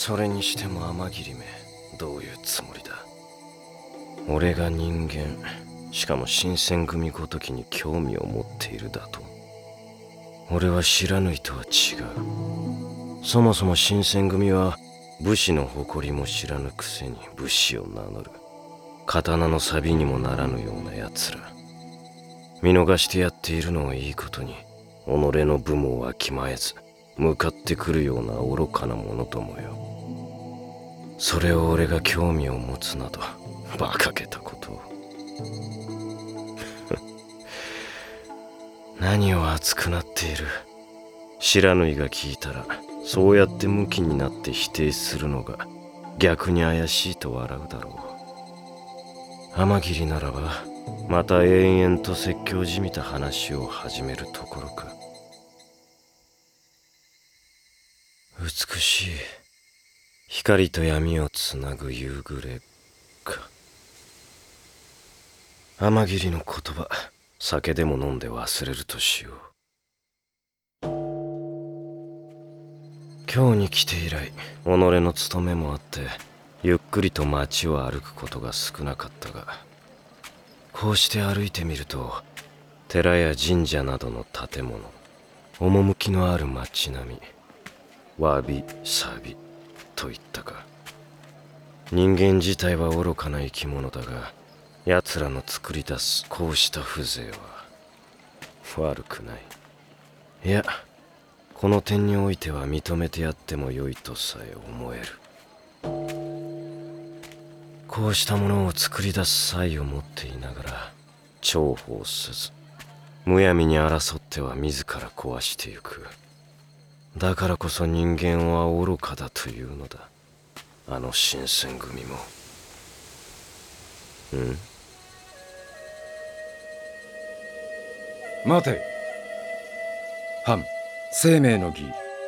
それにしても天霧めどういうつもりだ？俺が人間しかも新選組ごときに興味を持っているだと。俺は知らぬいとは違う。そもそも新選組は武士の誇りも知らぬくせに武士を名乗る。刀の錆にもならぬような奴ら。見逃してやっているのをいいことに己の部もわきまえず。向かってくるような愚かなものともよ。それを俺が興味を持つなど馬鹿げたことを。何を熱くなっている？知らぬいが聞いたらそうやってムキになって否定するのが逆に怪しいと笑うだろう。天霧ならばまた延々と説教じみた話を始めるところか。美しい。光と闇をつなぐ夕暮れか。天霧の言葉酒でも飲んで忘れるとしよう。今日に来て以来己の務めもあってゆっくりと街を歩くことが少なかったがこうして歩いてみると寺や神社などの建物趣のある街並みわびさびといったか。人間自体は愚かな生き物だが奴らの作り出すこうした風情は悪くない。いやこの点においては認めてやってもよいとさえ思える。こうしたものを作り出す才を持っていながら重宝せずむやみに争っては自ら壊してゆく。だからこそ人間は愚かだというのだ。あの新選組も。ん？待て。藩生命の儀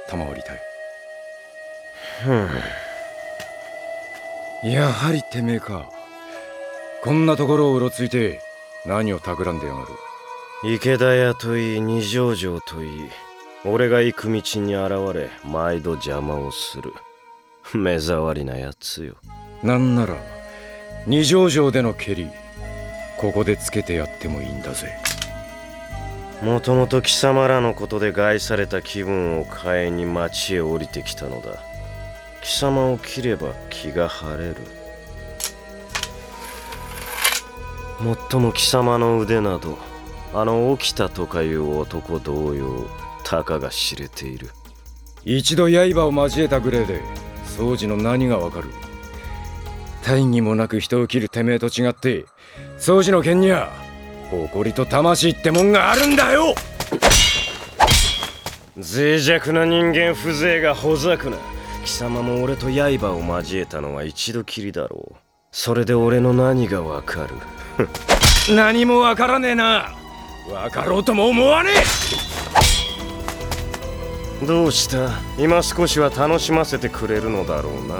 賜りたい。ふん。やはりてめえか。こんなところをうろついて何を企んでやがる。池田屋といい二条城といい俺が行く道に現れ毎度邪魔をする。目障りなやつよ。なんなら二条城での蹴りここでつけてやってもいいんだぜ。もともと貴様らのことで害された気分を変えに町へ降りてきたのだ。貴様を切れば気が晴れる。もっとも貴様の腕などあの沖田とかいう男同様たかが知れている。一度刃を交えたぐらいで掃除の何がわかる？大義もなく人を切るてめえと違って掃除の剣には誇りと魂ってもんがあるんだよ！脆弱な人間風情がほざくな。貴様も俺と刃を交えたのは一度きりだろう。それで俺の何がわかる？何もわからねえな！わかろうとも思わねどうした？今少しは楽しませてくれるのだろうな。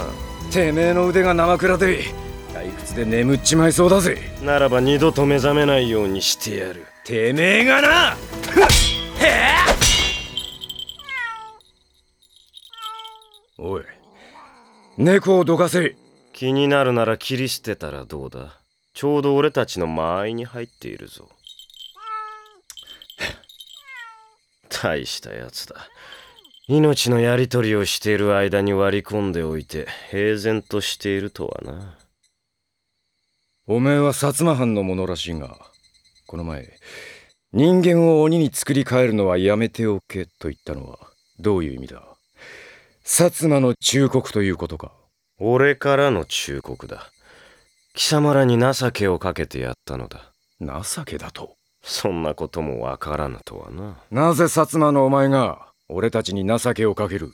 えてめえの腕が生倉で退屈で眠っちまいそうだぜ。ならば二度と目覚めないようにしてやる。てめえがな。おい。猫をどかせ気になるなら切り捨てたらどうだ？ちょうど俺たちの間合いに入っているぞ。大したやつだ命のやり取りをしている間に割り込んでおいて平然としているとはな。おめえは薩摩藩の者らしいがこの前人間を鬼に作り変えるのはやめておけと言ったのはどういう意味だ？薩摩の忠告ということか？俺からの忠告だ。貴様らに情けをかけてやったのだ。情けだと？そんなこともわからぬとはな。なぜ薩摩のお前が俺たちに情けをかける。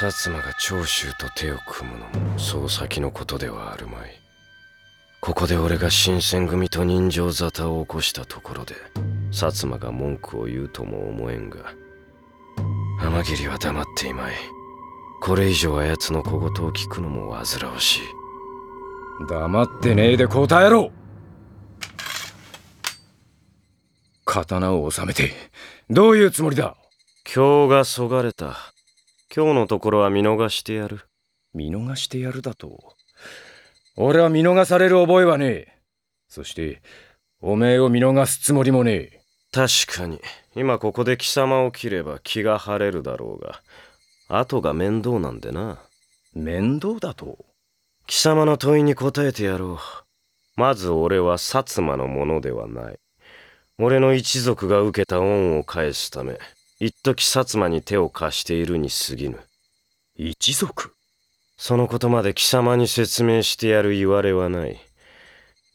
薩摩が長州と手を組むのもそう先のことではあるまい。ここで俺が新選組と人情沙汰を起こしたところで薩摩が文句を言うとも思えんが天霧は黙っていまい。これ以上あやつの小言を聞くのも煩わしい。黙ってねえで答えろ刀を収めてどういうつもりだ？今日がそがれた。今日のところは見逃してやる。見逃してやるだと？俺は見逃される覚えはねえ。そしておめえを見逃すつもりもねえ。確かに。今ここで貴様を切れば気が晴れるだろうが。後が面倒なんでな。面倒だと？貴様の問いに答えてやろう。まず俺は薩摩のものではない俺の一族が受けた恩を返すため一時薩摩に手を貸しているに過ぎぬ。一族？そのことまで貴様に説明してやる言われはない。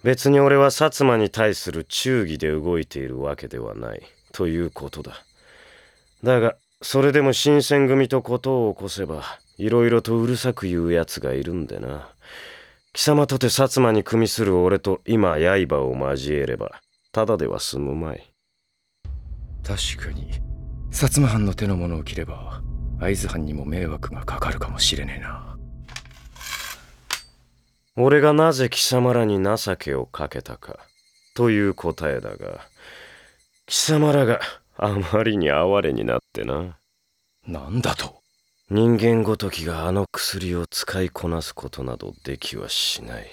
別に俺は薩摩に対する忠義で動いているわけではない。ということだ。だがそれでも新選組とことを起こせばいろいろとうるさく言うやつがいるんでな。貴様とて薩摩に組みする俺と今刃を交えればただでは済むまい。確かに。薩摩藩の手の者を切れば会津藩にも迷惑がかかるかもしれねえな。俺がなぜ貴様らに情けをかけたかという答えだが貴様らがあまりに哀れになってな。なんだと？人間ごときがあの薬を使いこなすことなどできはしない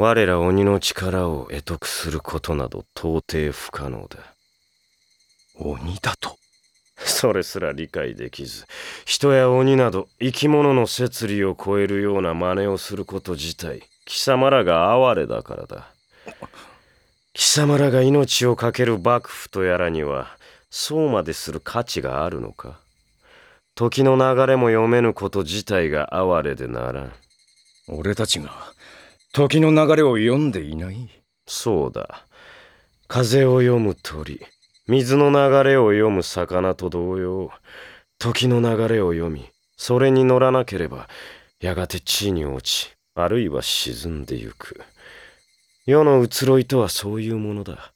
我ら鬼の力を得得することなど到底不可能だ。鬼だと？それすら理解できず。人や鬼など生き物の摂理を超えるような真似をすること自体貴様らが哀れだからだ。貴様らが命を懸ける幕府とやらにはそうまでする価値があるのか？時の流れも読めぬこと自体が哀れでならん。俺たちが時の流れを読んでいない？そうだ。風を読む鳥。水の流れを読む魚と同様時の流れを読みそれに乗らなければやがて地に落ちあるいは沈んでゆく。世の移ろいとはそういうものだ。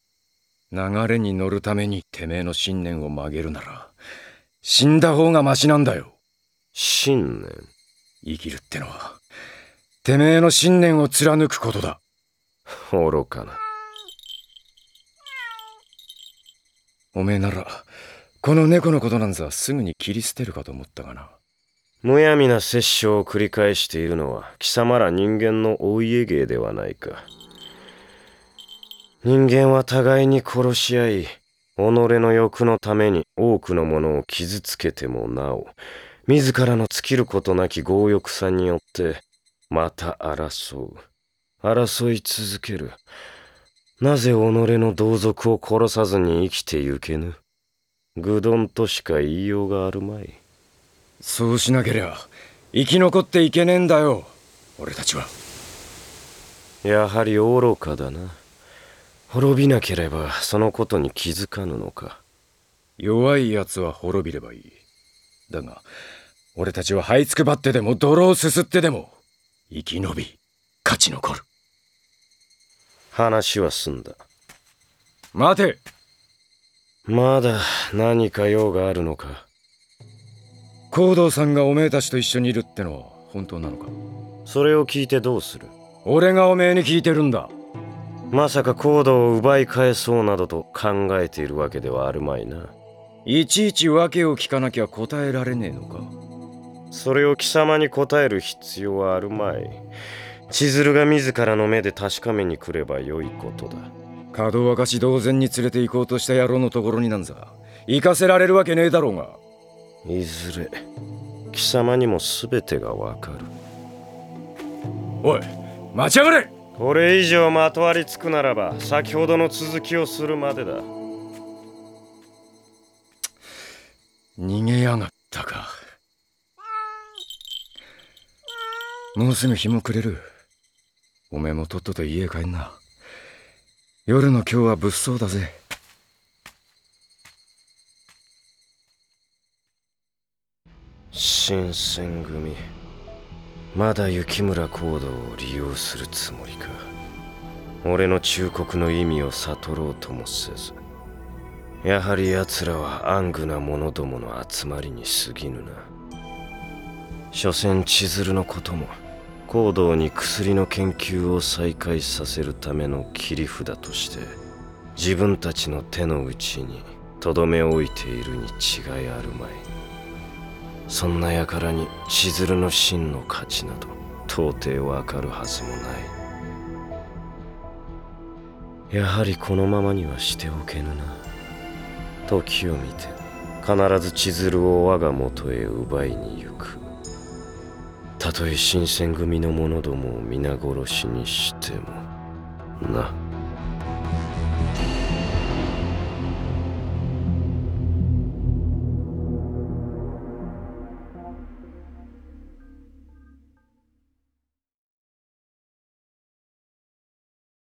流れに乗るためにてめえの信念を曲げるなら死んだ方がマシなんだよ。信念？生きるってのはてめえの信念を貫くことだ。愚かな。おめえならこの猫のことなんざすぐに切り捨てるかと思ったがな。むやみな殺生を繰り返しているのは貴様ら人間のお家芸ではないか。人間は互いに殺し合い己の欲のために多くのものを傷つけてもなお自らの尽きることなき強欲さによってまた争う。争い続ける。なぜ己の同族を殺さずに生きてゆけぬ？愚鈍としか言いようがあるまい。そうしなけりゃ生き残っていけねえんだよ。俺たちは。やはり愚かだな。滅びなければそのことに気づかぬのか。弱い奴は滅びればいい。だが俺たちは這いつくばってでも泥をすすってでも生き延び勝ち残る。話は済んだ。待て。まだ何か用があるのか。行動さんがおめえたちと一緒にいるってのは本当なのか。それを聞いてどうする？俺がおめえに聞いてるんだ。まさかコードを奪い返そうなどと考えているわけではあるまいな。いちいち訳を聞かなきゃ答えられねえのかそれを貴様に答える必要はあるまい。千鶴が自らの目で確かめに来ればよいことだ。門若し同然に連れて行こうとした野郎のところになんざ。行かせられるわけねえだろうが。いずれ貴様にも全てがわかる。おい待ちやがれ。これ以上まとわりつくならば先ほどの続きをするまでだ。逃げやがったかもうすぐ日も暮れる。おめえもとっとと家へ帰んな。夜の今日は物騒だぜ。新選組。まだ雪村行動を利用するつもりか。俺の忠告の意味を悟ろうともせず。やはり奴らは暗愚な者どもの集まりに過ぎぬな。所詮千鶴のことも。行動に薬の研究を再開させるための切り札として自分たちの手の内にとどめ置いているに違いあるまい。そんな輩に千鶴の真の価値など到底わかるはずもない。やはりこのままにはしておけぬな。時を見て必ず千鶴を我が元へ奪いに行く。たとえ新選組の者どもを皆殺しにしてもな。